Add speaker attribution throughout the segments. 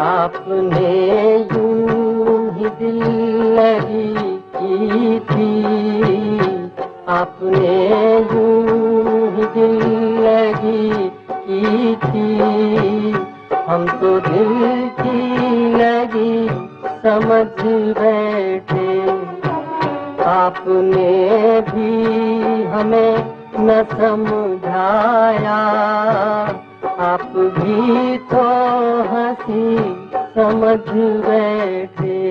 Speaker 1: आपने यूँ ही दिल लगी की थी। आपने यूँ ही दिल लगी की थी। हम तो दिल की लगी समझ बैठे। आपने भी हमें न समझाया। आप भी तो हँसी समझ बैठे।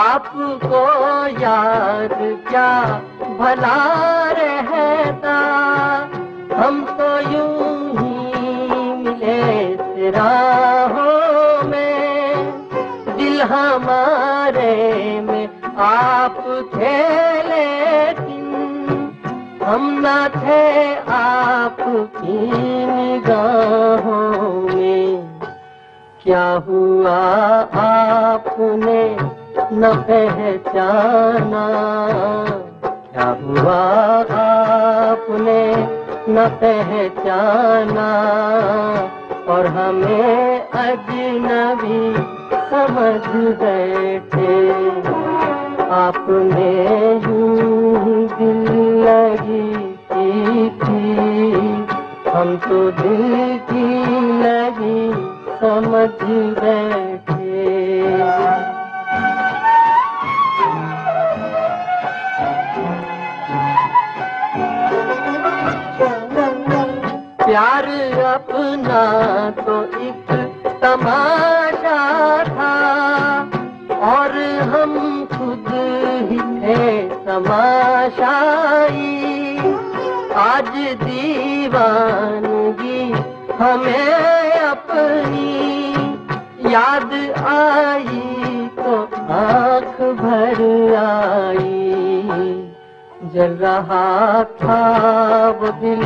Speaker 1: आपको याद क्या भला हमारे में आप थे, लेकिन हम न थे आपकी निगाहों में। क्या हुआ आपने न पहचाना? क्या हुआ आपने न पहचाना? और हमें अजनबी समझ बैठे आपने यूँ ही दिल लगी की थी हम तो दिल की लगी समझ बैठे। प्यार अपना तो एक तमाशा हम खुद ही थे तमाशाई। आज दीवानगी हमें अपनी। याद आई तो आँख भर आई। जल रहा था वो दिल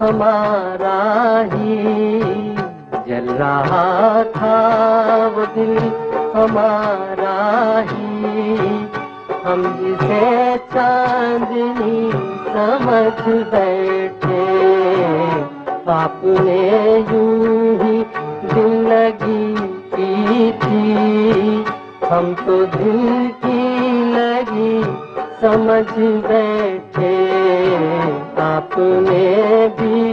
Speaker 1: हमारा ही। जल रहा था वो दिल हमारा ही। हम जिसे चांदनी समझ बैठे आपने यूँ ही लगी की थी। हम तो दिल की लगी समझ बैठे आपने भी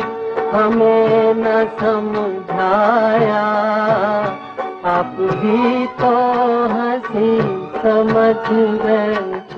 Speaker 1: हमें न समझाया। आप भी तो हँसी समझ बैठे